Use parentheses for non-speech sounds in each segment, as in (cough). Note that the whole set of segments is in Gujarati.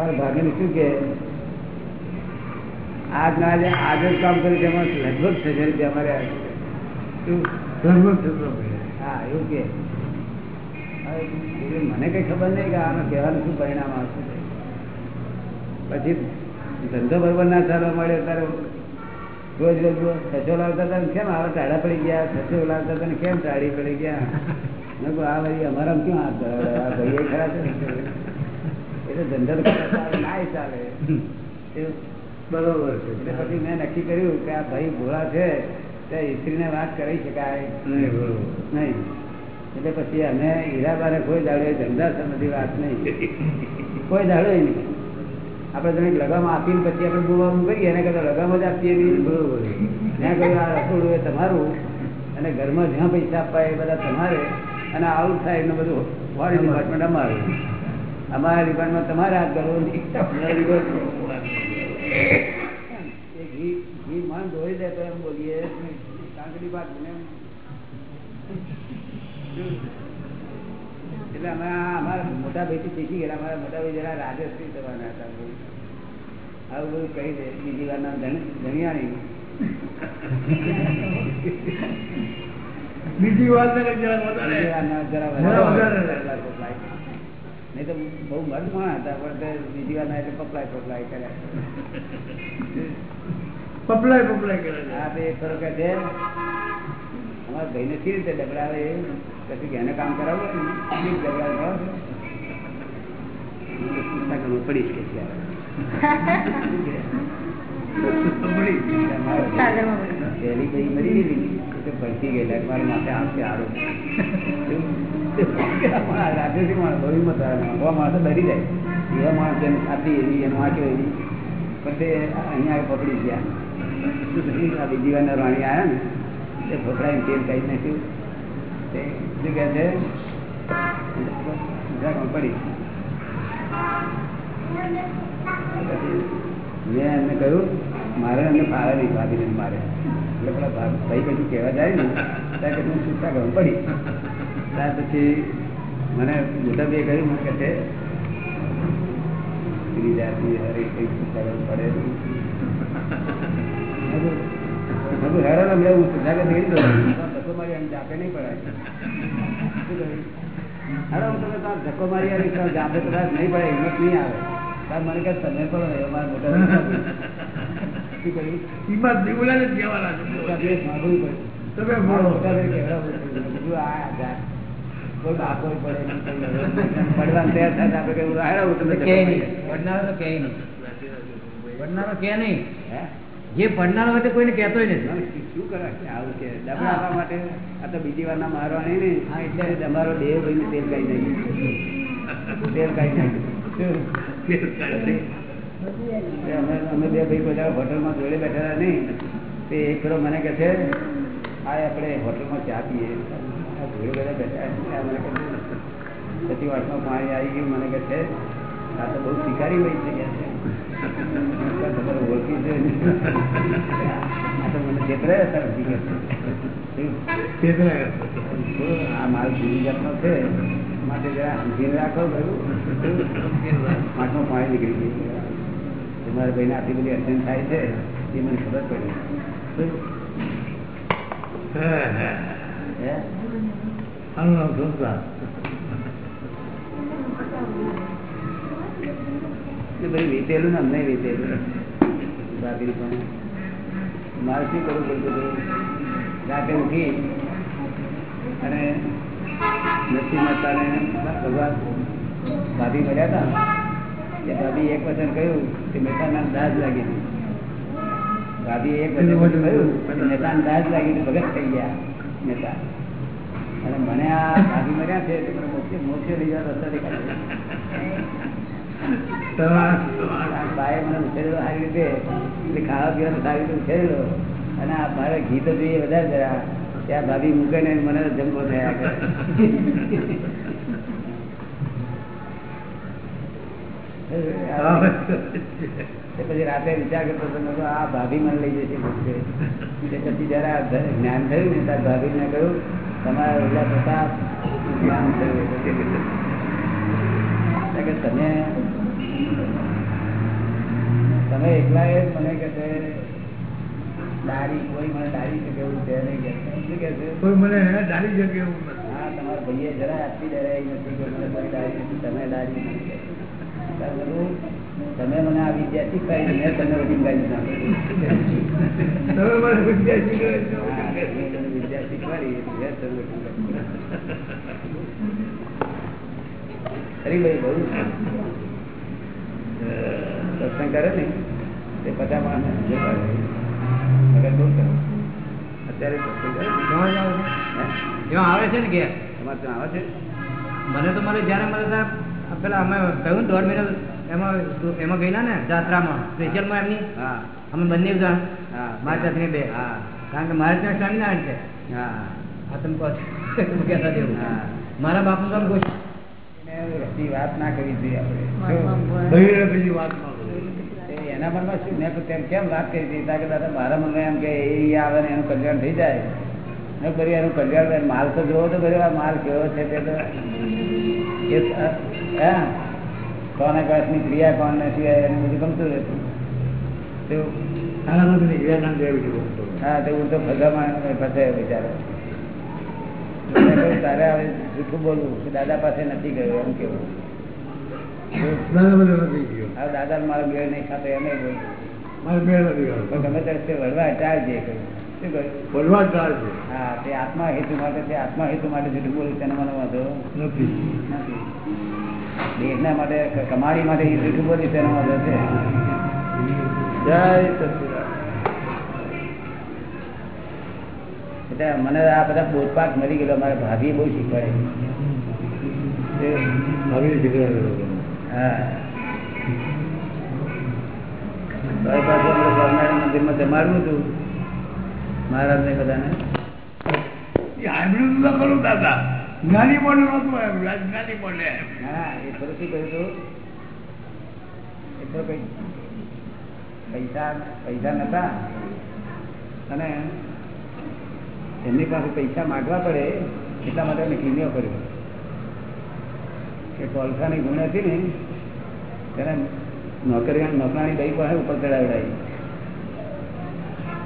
પણ ભાગીને શું કે આજના આજે આજે જ કામ કર્યું તેમાં લગભગ થશે રૂપિયા અમારે શું? હા એવું કે. મને કઈ ખબર નહીં કે આનું કહેવાનું શું પરિણામ આવશે. પછી ધંધો બરોબર ના ચાલવા મળે ત્યારે રોજ રોજ છસો લાવતા હતા કેમ? આવા ટાળા પડી ગયા છસો લાવતા હતા કેમ ટાળી પડી ગયા? આ વળી અમારા કેમ? આ ભાઈએ ખરા છે એટલે ધંધો ના ચાલે, બરોબર છે. એટલે પછી મેં નક્કી કર્યું કે આ ભાઈ ભોળા છે ત્યાં સ્ત્રીને વાત કરી શકાય. નહીં બરોબર. નહીં. એટલે પછી અમે હીરાબાને કોઈ દાડો ધંધા સંબંધી વાત નહીં. કોઈ દાડો નહીં. આપણે તમે લગામ આપીને પછી આપણે બોલવાનું કરીએ એને કદાચ લગામ જ આપીએ નહીં. બરોબર. ત્યાં કહ્યું આ રસોડું એ તમારું અને ઘરમાં જ્યાં પૈસા આપવા એ બધા તમારે અને આઉટ સાઈડનું બધું ફોરેન ડિપાર્ટમેન્ટ અમારું. અમારા ડિપાર્ટમેન્ટ તમારે હાથ ઘી ઘી મન ધોઈ દે તો એમ બોલીએ કાંકડી પાક એટલે અમે અમારા મોટા ભાઈ શીખી ગયા અમારા મોટા ભાઈ જરા રાજશ્રી થવાના હતા આવું બધું. કહી દે બીજી વાર નામ ધણિયાણી બીજી વાત ને વાર જરા જરા વધારે. નહીં તો બહુ મર્દ પણ હતા? પણ બીજી વાર ના એટલે પપલાય પપલાય કર્યા પપલાય પપલાય કર્યા હા તો એ ખરો કે છે. અમારા ભાઈને કેવી રીતે ડબડાવે પછી એને કામ કરાવો ને ડબડાવે બરાબર? હું તો પૂછતા કે હું (laughs) પડીશ કે? છે. પહેલી ભાઈ મરી ગયેલી ભરતી ગયેલા, મારા માથે આવશે આરોપ રાજ્યથી માણસ બહુ મત આવે માણસો ડરી જાય. એવા માણસ એમ ખાતી એવી એમ વાંચ્યો એવી. પણ અહીંયા પકડી ગયા. શું બીજી વારના રાણી આવ્યા ને, તે ફફડાઈને તેલ કાઢી નાખ્યું. તે શું કહે છે? પડી. મેં એમને કહ્યું, મારે એમને ફાવે નહીં ભાભીને મારે. એટલે ભાઈ કશું કહેવા જાય ને? ત્યાં કે હું છૂટા ગમ પડી. ત્યાર પછી મને મોટા બે કહ્યું, મને કે છે સ્ત્રી જાતિ મારી આમ નહીં પડાય. શું હું તમે ત્યાં ધક્કો મારી આવી તો જાપે કદાચ નહીં પડે હિંમત નહીં આવે. ત્યારે મને કહે તમે પણ અમારા મોટા શું કર્યું હિંમત નિવડાને જ જવાના છે. તમે ભણો. નહીં, તૈયાર થાય તમે કે નહીં. પડનારો તો કે નહીં? પડનારો કે નહીં? જે પડનારો હોય તે કોઈને કહેતો નથી. શું કરે આવું છે ડબલા માટે આ તો બીજી વાર ના મારવાની ને. હા એટલે. તમારો દેહ ભાઈ તેલ કાઢી નાખ્યું તેલ કાઢી નાખ્યું અમે અમે બે ભાઈ બધા હોટલમાં જોડે બેઠેલા નહીં. તે એક કરો મને કહે છે આ આપણે હોટલમાં ચા પીએ. જોડે બધા બેઠા મને કહે પછી વાટમાં પાણી આવી ગયું. મને કહે છે આ તો બહુ શિકારી હોય છે. કે ઓળખી છે. આ તો મને છેતરે તરફથી કે આ માલ જુદી જાતનો છે માટે જરા સમજીને રાખો ખરું. માટમાં પાણી નીકળી ગયું. તમારા ભાઈને આટલી બધી અડચણ થાય છે એ મને ખબર પડી? આનું નામ સંસાર. એટલે વીતેલું ને અમને વીતેલું. દાદી પણ મારે શું કરવું પડતું રાતે ઉઠી અને નરસિંહ મહેતાને ભગવાન ભાભી મળ્યા હતા. ભાભી એક વચન કહ્યું કે મહેતાના દાજ લાગી હતી. ભાભી એક વચન કહ્યું મહેતાને દાજ લાગી હતી ભગત થઈ ગયા નેતા અને મને આ ભાભી મર્યા છે તો મને મોક્ષે મોક્ષે લઈ જવા રસ્તા દેખાય તમારા- તમારા- આ બાએ મને ઉછેરેલો સારી રીતે એટલે ખાવા પીવાનું સારી રીતે ઉછેરેલો. અને આ મારે ઘી તો જોઈએ વધારે જરા. ત્યાં ભાભી મૂકે ને મને જમકો થયા કરે તે પછી રાતે વિચાર કરતો હતો, આ ભાભી મને લઈ જશે. તે પછી ધ- જ્ઞાન થયું ને ત્યારે ભાભીને કહ્યું તમારા ઓલા થતા જ્ઞાન થયું. કે તમે તમે એકલા એ મને કે છે દારી કોઈ મને દારી શકે એવું છે નહીં કે શું કે છે? કોઈ મને દારી શકે એવું હા તમારા ભાઈએ જરા આટલી ડરાઈ નથી કે મને કોઈ દારી નથી તમે દારી તમે મને આ વિદ્યા શીખવાડી મેં તમને વિદ્યા શીખવાડી. હરીભાઈ બહુ સત્સંગ કરે ને તે પચાસ માણસ મગર બહુ કરે અત્યારે સત્સંગ કરે? આવે છે ને કે તમારે ત્યાં આવે છે? મને તો મને જયારે મને સાહેબ પેલા અમે કહ્યું દોઢ મહિના એમાં એમાં ગયેલા ને જાત્રામાં સ્પેશિયલમાં એમની. હા. અમે બંને જણ. હા. મારા ચાચીને બે. કારણ કે મારે ત્યાં સ્વામિનારાયણ છે. હા. તમે કહો છો. કહેતા જેવું મારા બાપુ તમે એને વાત ના કરવી જોઈએ આપણે. વાત એ એના મનમાં શું મેં તેમ કેમ વાત કરી હતી? કારણ કે દાદા મારા મનમાં એમ કે એ આવે ને એનું કલ્યાણ થઈ જાય. ને કર્યું એનું કલ્યાણ માલ તો જોવો તો કર્યો માલ કેવો છે તે તો? હા. કોના કળશની ક્રિયા કોણ નથી એનું બધું ગમતું રહેતું. તો આના નથી વિવેકાનંદ એવી રીતે બોલતો. હા તો હું તો ભગામાં ફસાયો બિચારો તારે હવે જૂઠું બોલવું કે દાદા પાસે નથી ગયો. એમ કેવું. દાદા મારો મેળ નહીં ખાતો એમ બોલ્યું. મારે મેળ નથી ગયો ગમે ત્યારે વળવા ટાળજે કહ્યું. હા તે આત્મા હેતુ માટે તે આત્મા હેતુ માટે જૂઠું બોલું તેનો મને વાંધો નથી. દેશના માટે કમાણી માટે એ બોલ્યું તેનો વાંધો છે. જય એટલે મને આ બધા બોધપાઠ મળી ગયેલો મારા ભાભી બહુ શીખવાડે. હા. સ્વામિનારાયણ મંદિરમાં જમાડવું હતું. બધાને. હાઇબ્રિડ તો ખરું દાદા. જ્ઞાની બોલે જ્ઞાની બોલે હા એ થોડું શું કહ્યું એ તો કઈ પૈસા પૈસા નતા. અને એમની પાસે પૈસા માગવા પડે એટલા માટે મેં કિન્યો કર્યો. કે કોલસાની ગુણ હતી ને તેને નોકરી નોકરાની દઈ પાસે ઉપર ચડાવડાવી.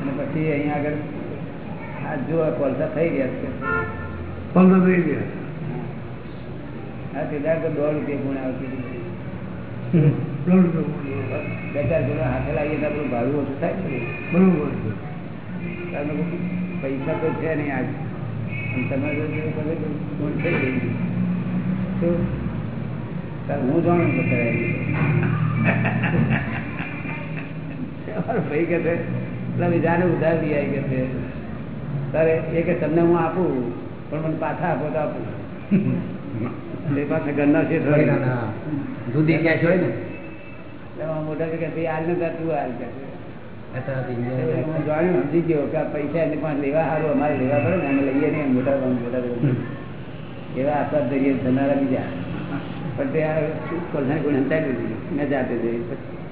અને પછી અહીંયા આગળ આ જો કોલસા થઈ રહ્યા છે. કોલસા થઈ ગયા? હા તે તો દોઢ રૂપિયા ગુણ આવતી. દોઢ રૂપિયા બે ચાર ગુણો હાથે લાવીએ તો આપણું ભાડું ઓછું થાય ને. બરોબર કારણ કે પૈસા તો છે નહીં આજ. તમારે ગુણ થઈ ગઈ. તાર હું જાણું તો કરાવી (laughs) ભાઈ કે બીજાને ઉધાર લઈ આવી કે તારે એ કે તમને હું આપું પણ મને પાછા આપો તો આપું. એ પાસે ઘરના છે દૂધી ક્યાં છે ને? મોટા કે ભાઈ આજ ને તું હાલ કે છે. અત્યારથી હું જાણ્યું સમજી ગયો કે પૈસા એની લેવા સારું અમારે લેવા પડે ને અમે લઈએ નહીં મોટા મોટા એવા આશા ધરીએ ધનારા બીજા પણ તે આ કોલસાની ગુણ હંતાડી મેં જાતે જઈ. પછી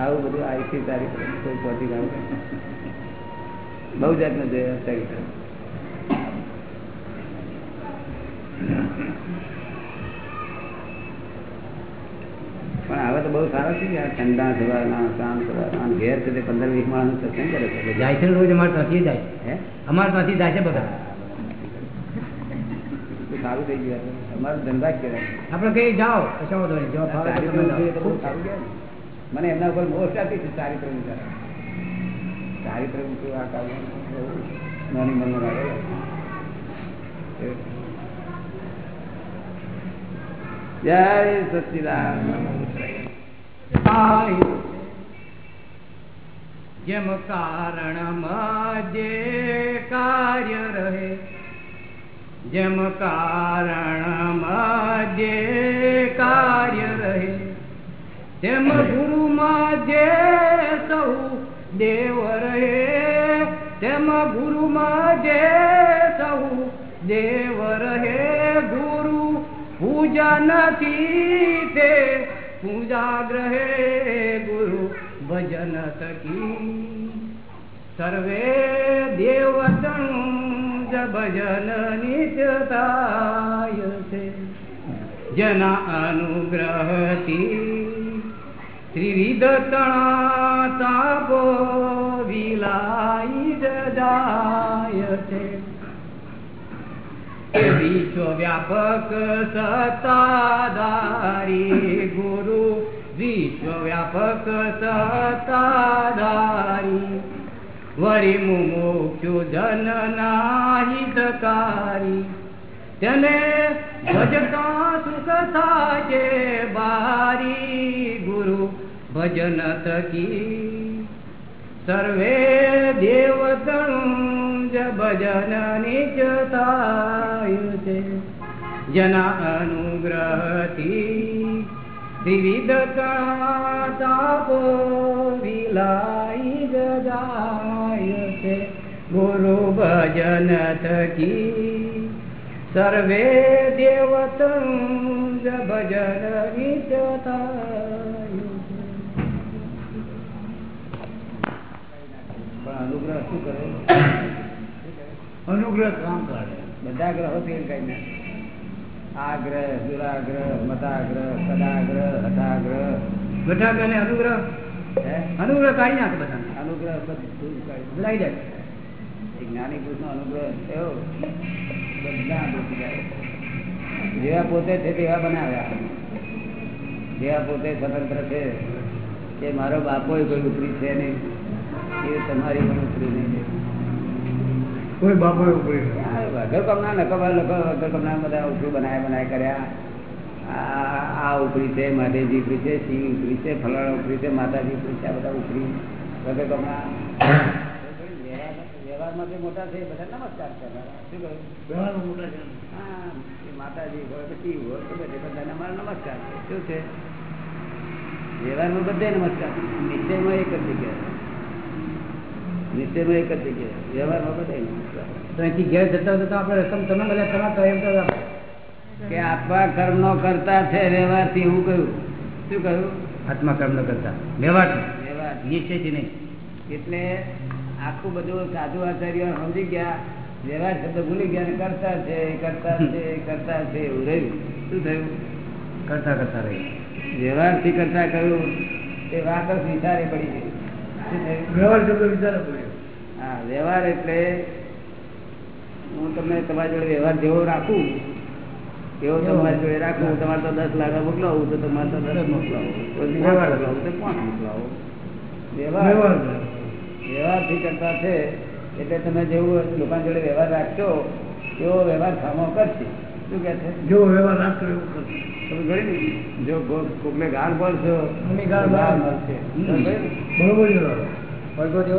આવું બધું આઈથી તારીખ કોઈ પહોંચી ગયું બહુ જાતનું જોયું પણ હવે તો બહુ સારા છે યાર ઠંડા થવાના કામ થવાના ઘેર છે તે પંદર વીસ માણસ સત્સંગ કરે છે? જાય છે રોજ અમારે ત્યાંથી જાય. હે? અમારે ત્યાંથી જાય છે બધા. સારું થઈ ગયું. અમારો ધંધા જ કહેવાય. આપણે કઈ જાઓ કશો વાંધો નહીં. સારું કહેવાય. મને એમના ઉપર મોહ આપી છે? ચારિત્ર વિચાર ચારિત્ર શું આ બહુ નાની લાગે જય સચિદાન જેમ કારણમાં જે કાર્ય રહે, જેમ કારણમાં જે કાર્ય રહે તેમ ગુરુમાં જે સૌ દેવ રહે, તેમ ગુરુમાં જે સૌ દેવ રહે. ગુરુ પૂજા નથી તે પૂજા ગ્રહે, ગુરુ ભજન થકી. સર્વે દેવતણું જ ભજન નિત્યતાય છે. જેના અનુગ્રહથી ત્રિવિધ તણા તાપો વિલાઈ જાય છે વિશ્વ વ્યાપક સતાદારી ગુરુ વિશ્વ વ્યાપક સતાદારી વરી મુમુક્ષુ જન નાહિતકારી તેને ભજતા સુખ થાય બારી ગુરુ ભજન થકી સર્વે દેવતણું જ ભજન નિજ થાય છે. જના અનુગ્રહથી વિવિધ તાપો વિલાઈ જાય છે. ગુરુ ભજન થકી સર્વે દેવતણું ભજન નિજ થાય છે અનુગ્રહ શું કરે? અનુગ્રહ કામ કરે બધા ગ્રહો ફેલ કઈ ના. આગ્રહ દુરાગ્રહ મતાગ્રહ સદાગ્રહ હઠાગ્રહ ગઠાગ્રહ ને અનુગ્રહ? અનુગ્રહ કાઢી નાખે બધા અનુગ્રહ બધું ભૂલાઈ જાય. જ્ઞાની પુરુષ નો અનુગ્રહ થયો બધા જેવા પોતે છે તેવા બનાવ્યા જેવા પોતે સ્વતંત્ર છે કે મારો બાપો કોઈ ઉપરી છે નહીં. એ તમારી પણ ઉપરી નહીં કોઈ બાપો ઉપરી વગર નકમા લોકો બધા ઉપરી બનાય બનાય કર્યા. આ આ ઉપરી છે મહાદેવજી ઉપરી છે સિંહ ઉપરી છે ફલાણા ઉપરી છે માતાજી ઉપરી છે આ બધા ઉપરી વગર વ્યવહારમાં જે મોટા છે બધા નમસ્કાર છે શું કહ્યું? વ્યવહારમાં મોટા છે. હા માતાજી હોય શિવ હોય કે બધે બધાને અમારા નમસ્કાર છે. શું છે? વ્યવહારમાં બધે નમસ્કાર નિશ્ચયમાં એક જ જગ્યા નિશ્ચયમાં એક જ જગ્યા વ્યવહારમાં બધે ઘેર જતા જતા આપણે રકમ તમે બધા તમારા એમ તો કે આપવા કર્મ નો કરતા છે વ્યવહારથી હું કહ્યું. શું કહ્યું? આત્મા કર્મ ન કરતા. વ્યવહાર વ્યવહાર નિશ્ચયથી નહીં. એટલે આખું બધું સાધુ આચાર્ય સમજી ગયા. વ્યવહાર શબ્દ ભૂલી ગયા કરતા છે કરતા છે કરતા છે એવું રહ્યું. શું થયું? કરતા કરતા રહી વ્યવહારથી કરતા કહ્યું. તે વાત જ વિચારે પડી ગઈ. વ્યવહાર શબ્દ વિચારે પડ્યો હા વ્યવહાર એટલે હું તમને તમારી જોડે વ્યવહાર જેવો રાખું એવો તમારી જોડે રાખું તમારે તો દસ લાખ મોકલાવું તો તમારે તો દસ મોકલાવો. મોકલાવું તો કોણ મોકલાવો? વ્યવહાર. વ્યવહાર. વ્યવહારથી કરતા છે એટલે તમે જેવું લોકોની જોડે વ્યવહાર રાખશો એવો વ્યવહાર સામો કરશે. શું કે છે? જેવો વ્યવહાર રાખશો એવું કરશે. જો કોકને ગાળ. મળશે જ.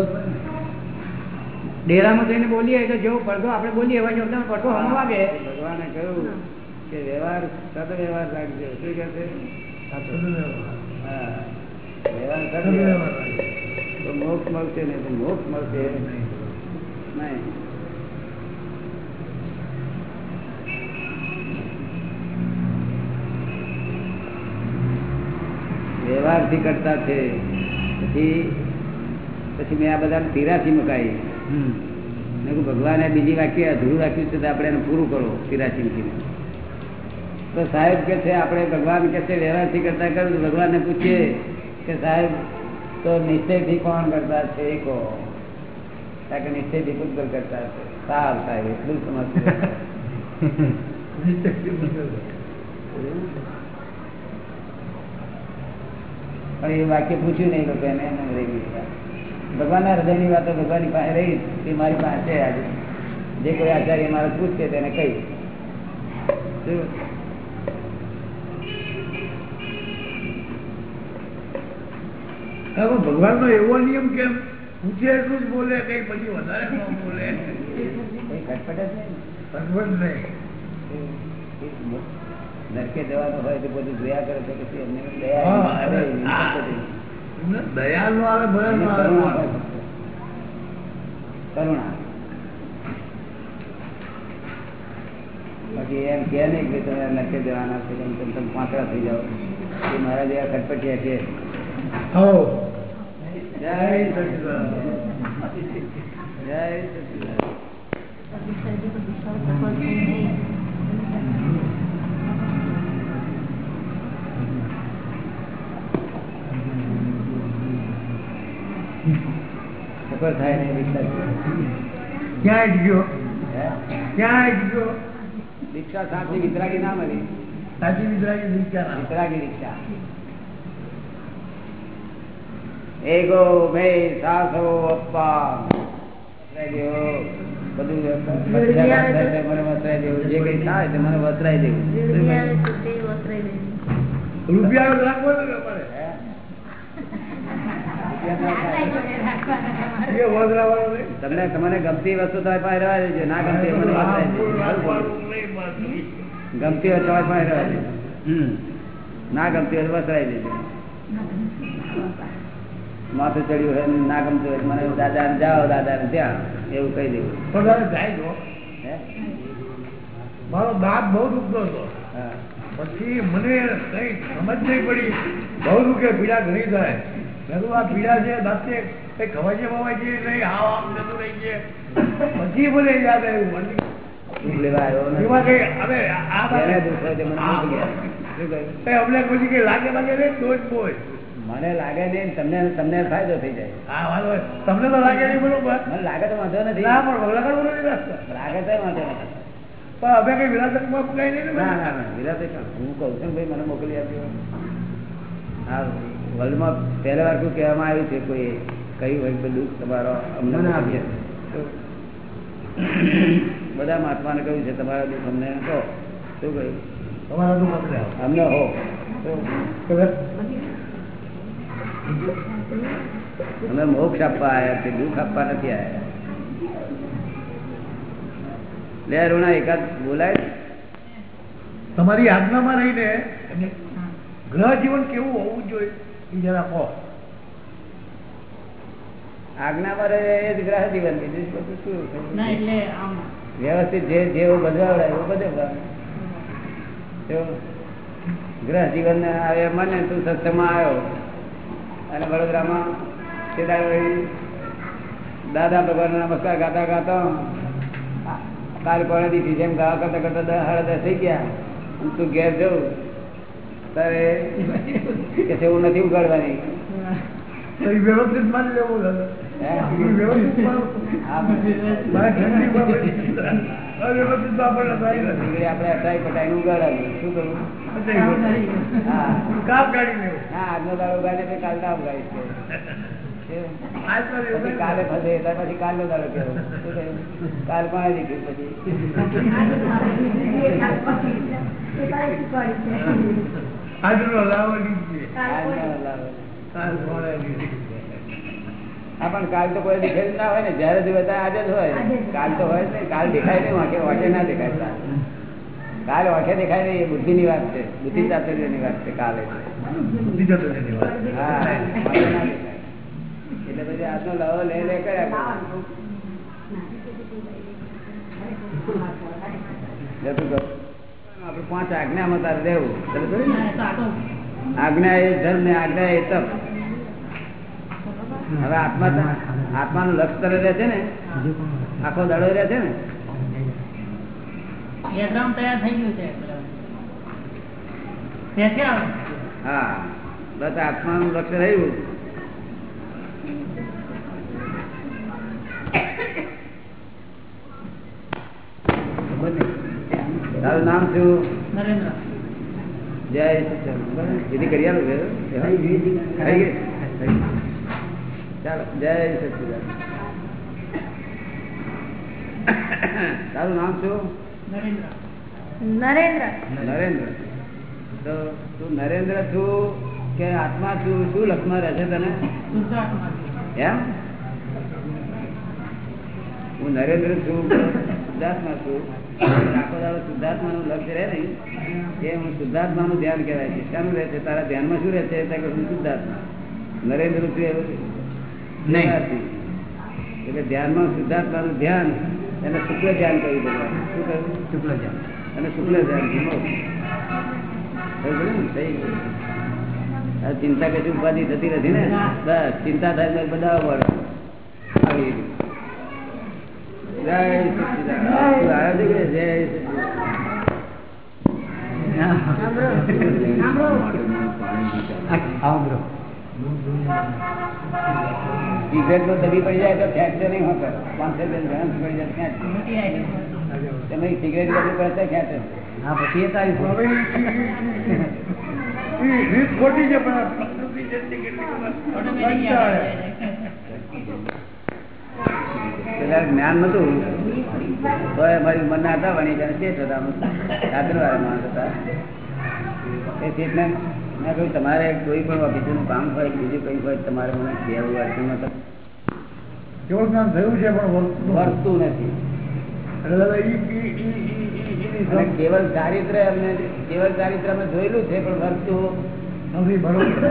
ડેરામાં જઈને બોલીએ તો જેવો પડદો આપણે બોલીએ એવા શબ્દમાં પડઘો હમ વાગે. ભગવાને કહ્યું કે વ્યવહાર સદ વ્યવહાર રાખજો. શું કે છે? વ્યવહાર. સદ વ્યવહાર તો મોક્ષ મળશે નહીં મોક્ષ મળશે. નહીં. વ્યવહારથી કરતા છે. પછી પછી મેં આ બધા તિરાસી મુકાઈ. મેં કહ્યું ભગવાને બીજી વાક્ય અધૂરું રાખ્યું છે તો આપણે એને પૂરું કરો તિરાસી મૂકીને. તો સાહેબ કે છે આપણે ભગવાન કે છે વ્યવહારથી કરતા કરું ભગવાનને પૂછીએ કે સાહેબ તો નિશ્ચયથી કોણ કરતા છે? એ કહો કારણ કે નિશ્ચયથી પૂતગલ કરતા છે. સાર સાહેબ એટલું જ (laughs) સમજતું નિશ્ચયથી બંધ પણ એ વાક્ય પૂછ્યું નહીં લોકો એને એમ રહી ગયું ભગવાનના હૃદયની વાતો ભગવાનની પાસે રહી તે મારી પાસે છે આજે. જે કોઈ આચાર્ય મારે પૂછશે તેને કહી. ભગવાન નો એવો નિયમ કેમ પૂછે એટલું જ બોલે કઈ પછી વધારે બોલે. કઈ ખટપટ જ નહીં. ભગવાન નહીં. નરકે જવાનું હોય તો બધું જોયા કરે તો પછી એમને દયા આવે, દયા. કરુણા બાકી એમ કે નહીં કે તમે નરકે જવાના છે કેમ તમે તમે પાંચડા થઈ જાઓ. એ મારા જેવા ખટપટિયા છે. જય જય સફળ થાય ને દીક્ષા ક્યાં જ ગયો હે? ક્યાં જ ગયો દીક્ષા સાચી વિતરાગી ના મળી સાચી વિતરાગી દીક્ષા વિતરાગી દીક્ષા એગો મે સાસો અપ્પા વસ્ત્રાઈ દેવો બધું વસ્ત્રાઈ દેવું, મને વસ્ત્રાઈ દેવું જે કઈ થાય તે મને વસ્ત્રાઈ દેવું રૂપિયા રાખવો ને તમારે હે? એ વજરાવાનો નહીં. તમને તમને ગમતી વસ્તુ તમારી પાસે રહેવા દેજો ના ગમતી મને. ગમતી તમારી પાસે રહેવા દેજો. ના ગમતી હોય તો દેજો. માથું ચડ્યું હોય ને ના ગમતું હોય મને દાદા જાઓ દાદા ત્યાં એવું કહી દેવું. જાય મારો બાપ બહુ દુખતો હતો. પછી મને કઈ સમજ નહીં પડી. બહુ દુખે પીડા ઘણી થાય. મેં આ પીડા છે દાંતે કઈ ખવાય છે છે આમ જતું રહી છે. પછી મને યાદ આવ્યું લાગે નહીં તમને તમને ફાયદો થઈ જાય. તમને તો લાગે નહીં બરોબર મને લાગે તો વાંધો નથી. લાગે તો વાંધો નથી. પણ હવે કઈ વિરાસતમાં કઈ નહીં ના ના ના હું કહું છું ભાઈ મને મોકલી આપ્યો આ વર્લ્ડમાં પહેલા વાર કોઈ કહેવામાં આવ્યું છે કોઈ કયું હોય દુઃખ તમારો અમને આપીએ. બધા મહાત્માને કહ્યું છે તમારા દુઃખ અમને કહો શું કહ્યું? તમારા દુઃખ અમને હો. અમે મોક્ષ આપવા આવ્યા છે દુઃખ આપવા નથી આવ્યા લે અરુણા એકાદ બોલાય તમારી આજ્ઞામાં રહીને ગ્રહ જીવન કેવું હોવું જોઈએ? એ જરા કહો. આજ્ઞા એ જ ગ્રહ જીવન બીજું બધું શું ના એટલે આમ. વ્યવસ્થિત જે જેવું બધવાવડાય એવું બધે ગ્રહ જીવન આવે મને તું સત્સંગમાં આવ્યો. અને વડોદરામાં તે દાદા ભગવાન નમસ્કાર ગાતા ગાતા કાલ કોણે દીધી જેમ ગાવા કરતા કરતા સાડા દસ થઈ ગયા. તું ઘેર જવું તારે કે એવું નથી ઉગાડવાની. વ્યવસ્થિત માની લેવું દાદા હે? અટાઈ શું કરવું કાપ કાઢી લેવું. ના આજનો દાડો ઉગાડે કાલ ના ઉગાડીશ કે. આજનો દિવસ પછી કાલે ફસે ત્યાર પછી કાલનો દાડો કેવો? કાલ કોણે દીધું પછી? કાલ પણ કાલ તો કોઈ દેખાય ના હોય ને જયારે ત્યારે આજે જ હોય. કાલ તો હોય ને કાલ દેખાય નહીં વાંકે વાંકે ના દેખાય. કાલ કાલ વાંકે દેખાય નહીં એ બુદ્ધિની વાત છે. બુદ્ધિ ચાતુર્યની વાત છે કાલે. બીજો તો એની વાત. ના દેખાય. એટલે પછી આજનો લાવો લે લે કર્યા જતું આપણે પાંચ આજ્ઞામાં તારે રહેવું. આજ્ઞા એ ધર્મ ને આજ્ઞા એ તપ. હવે આત્મા આત્માનું લક્ષ્ય તરફ રહે છે ને? આખો દડો રહે છે ને? બેકગ્રાઉન્ડ તૈયાર થઈ ગયું છે ત્યાંથી આવે હા. બસ આત્માનું લક્ષ્ય રહ્યું. તારું નામ શું? નરેન્દ્ર. જય સચિદાનંદ. કરી આલો? ચાલો જય સચિદાનંદ. તારું નામ શું? નરેન્દ્ર. નરેન્દ્ર. નરેન્દ્ર. તો તું નરેન્દ્ર છું કે આત્મા છું? શું લક્ષમાં રહે છે તને એમ? હું નરેન્દ્ર છું કે છું? આખો દાડો શુદ્ધાત્માનું લક્ષ્ય રહે નહીં એ હું શુદ્ધાત્માનું ધ્યાન કહેવાય છે. શાનું રહે છે? તારા ધ્યાનમાં શું રહે છે? કે હું શુદ્ધાત્મા. નરેન્દ્ર છું એવું નહીં. નથી. એટલે ધ્યાનમાં શુદ્ધાત્માનું ધ્યાન એને શુક્લ ધ્યાન કહ્યું ભગવાન. શું કહ્યું? શુક્લ જાન અને શુક્લ ધ્યાન. વિમોક્ષ. ખબર પડી ને? થઈ ચિંતા કશું ઉપાધિ થતી નથી ને? બસ ચિંતા થાય બધા આવી જય સચ્ચિદાનંદ. છે. કે જય દબી પડી જાય તો ખેંચશે નહીં હોતો. પાંચસો પડી જાય. તમે સિગરેટ પડે ખેંચે. હા પછી ખોટી છે પણ. પેલા જ્ઞાન નતું. તો ઉંમર ના હતા વણી ગયા શેઠ હતા. અમે માણસ હતા. એ શેઠને મેં કહ્યું તમારે કોઈ પણ ઓફિસનું કામ હોય બીજું કંઈ હોય તમારે મને કહેવું અડચણ નથી. કેવું જ્ઞાન થયું છે પણ વર્તતું નથી. કેવળ ચારિત્ર અમને કેવળ ચારિત્ર અમે જોયેલું છે પણ વર્તતું નથી બરોબર?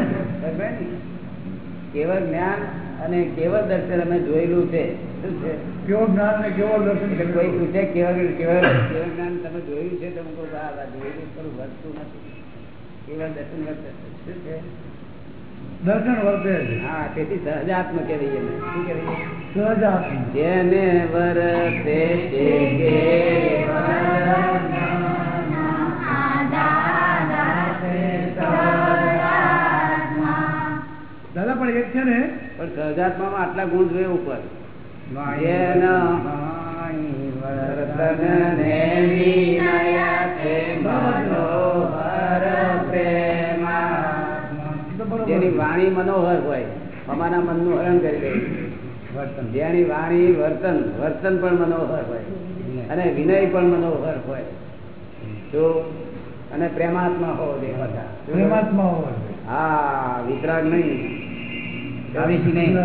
કેવળ જ્ઞાન અને કેવળ દર્શન અમે જોયેલું છે? શું છે? કેવો જ્ઞાન ને કેવો દર્શન કોઈ પૂછે કેવળ કેવળ કેવળ જ્ઞાન તમે જોયું છે? તો હું કહું હા, જોયેલું પણ નથી. કેવળ દર્શન વર્તે શું છે? દર્શન વર્તે હા તેથી સહજાત્મ કહેવાય એને. શું કહેવાય? સહજ આત્મ જેને વર્તે છે કેવળ પણ સહજાત્મામાં આટલા ગુણ જોઈએ ઉપર. જેન તો વાણી મનોહર હોય અમારા મનનું હરણ કરી દે. વર્તન. જેની વાણી વર્તન વર્તન પણ મનોહર હોય અને વિનય પણ મનોહર હોય. જો અને પ્રેમાત્મા હોવો જોઈએ પ્રેમાત્મા હોવો હા વિતરાગ નહીં આવેશી નહીં.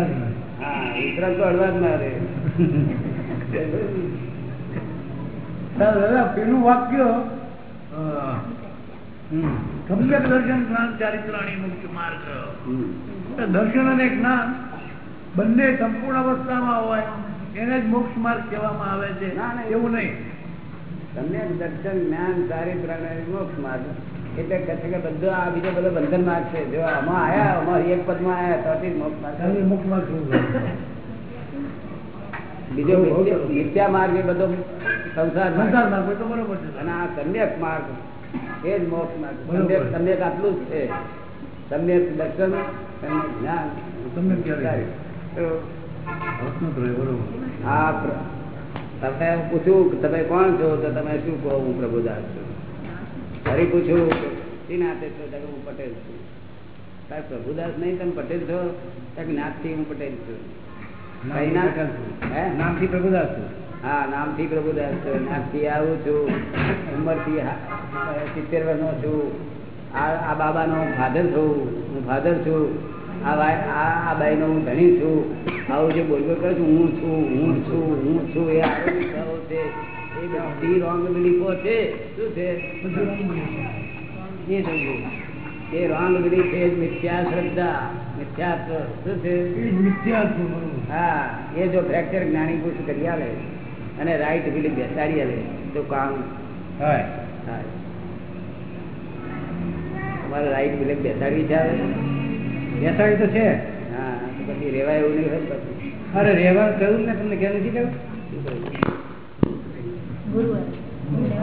હા વિતરાગ તો અડવા જ ના રહે દાદા દાદા, પેલું વાક્ય સમ્યક દર્શન જ્ઞાન ચારિત્રાણી મુખ્ય માર્ગ. દર્શન અને જ્ઞાન બંને સંપૂર્ણ અવસ્થામાં હોય એને જ મોક્ષ માર્ગ કહેવામાં આવે છે. એવું નહીં. તમને દર્શન જ્ઞાન ચારિત્રાણી મોક્ષ માર્ગ. એટલે કચ્છ કે બધો આ બીજો બધો બંધન માર્ગ છે. જો આમાં આયા આમાં એક પદમાં આયા તો માર્ગ? બીજો મિથ્યા- માર્ગ એ બધો સંસાર સંસાર માર્ગ તો બરોબર છે. અને આ સમ્યક માર્ગ એ જ મોક્ષ માર્ગ સમ્યક સમ્યક આટલું જ છે. સમ્યક દર્શન સમ્યક જ્ઞાન. સમ્યક આ તમે પૂછ્યું કે તમે કોણ છો? તો તમે શું કહો? હું પ્રભુદાસ છું. ફરી પૂછ્યું કે શી નાતે છો? તો હું પટેલ છું. તાર પ્રભુદાસ નહીં તમે પટેલ છો ત્યાં નાથથી હું પટેલ છું? નામથી પ્રભુદાસ છું. હા નામથી પ્રભુદાસ છું. નાથથી આવું છું. ઉંમરથી સિત્તેર વર્ષનો છું. આ બાબાનો ફાધર છું. હું ફાધર છું. આ ભાઈ આ બાઈનો હું ધણી છું. આવું જે બોલબોલ કરું છું હું છું હું છું હું છું એ આરોપી છે. એ બધી રોંગ બિલીફો છે? શું છે? એ રોંગ બિલીફ છે મિથ્યા શ્રદ્ધા મિથ્યાત્વ શું છે? એ મિથ્યા છે, બરોબર. હા એ જો ફ્રેક્ચર જ્ઞાની પુરુષ કરી આલે અને રાઈટ પેલી બેસાડી આલે તો કામ હોય. તમારે રાઈટ પેલી બેસાડવી છે? બેસાડી તો છે. હા પછી રેવાય એવું નહીં હોય અરે રેવા કહ્યું ને તમને કેવું નથી કહ્યું? શું? જેનો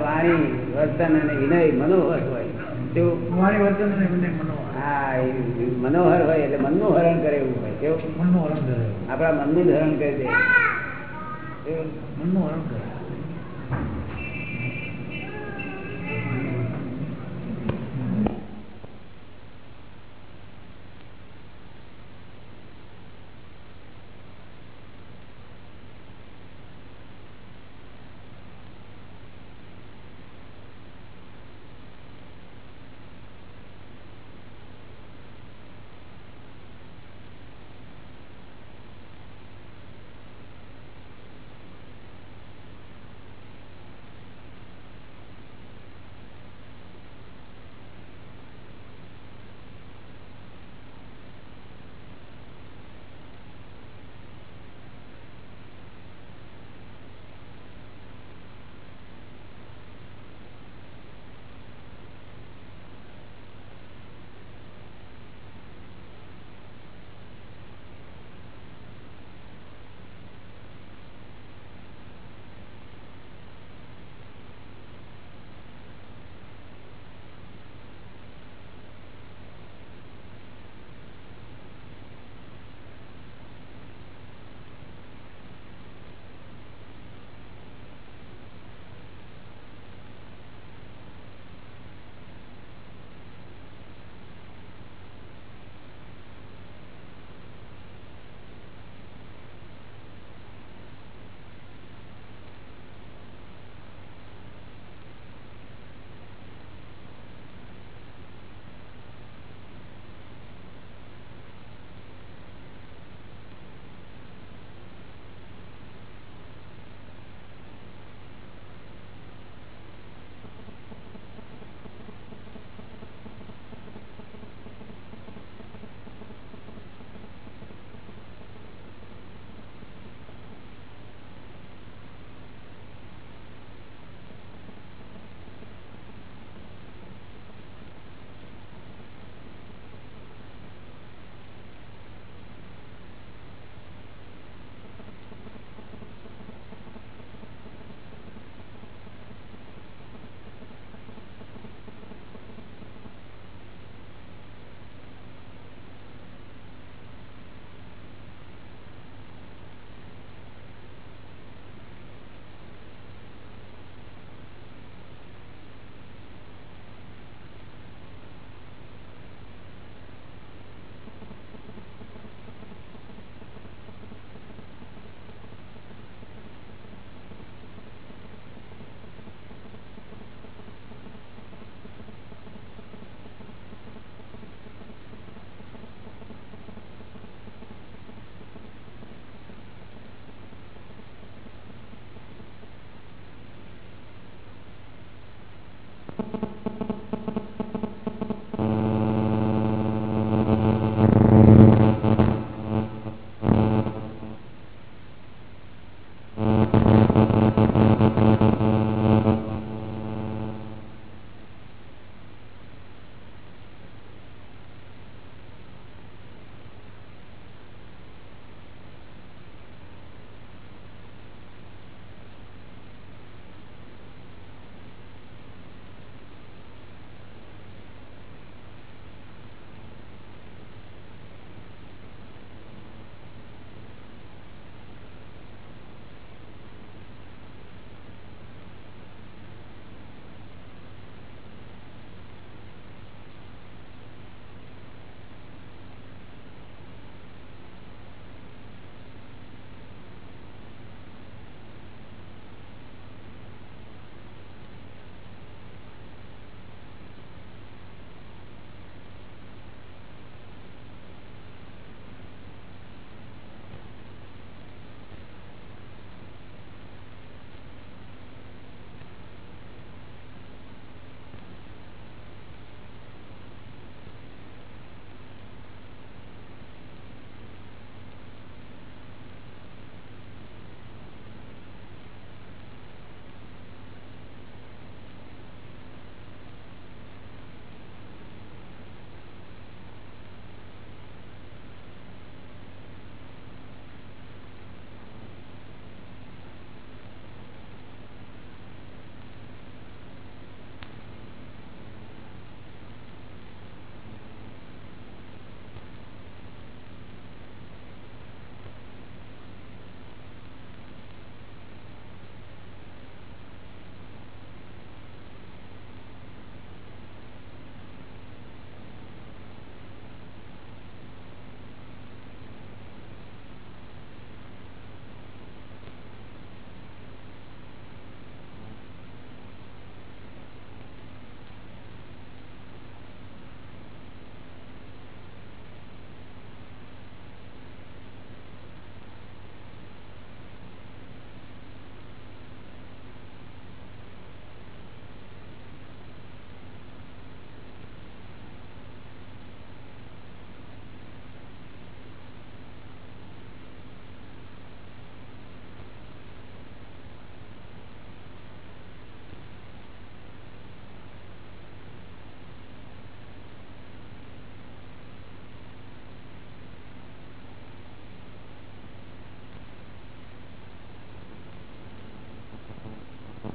વાણી વર્તન અને વિનય મનોહર હોય મનોહર હોય એટલે મનનું હરણ કરે એવું હોય કેવું મનનું હરણ કરે આપણા મનનું જ હરણ કરી દે? મનનું હરણ કરે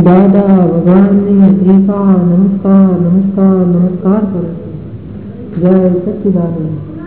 દાદા ભગવાનને એકા નમસ્કાર નમસ્કાર નમસ્કાર કરો જય સચ્ચિદાનંદ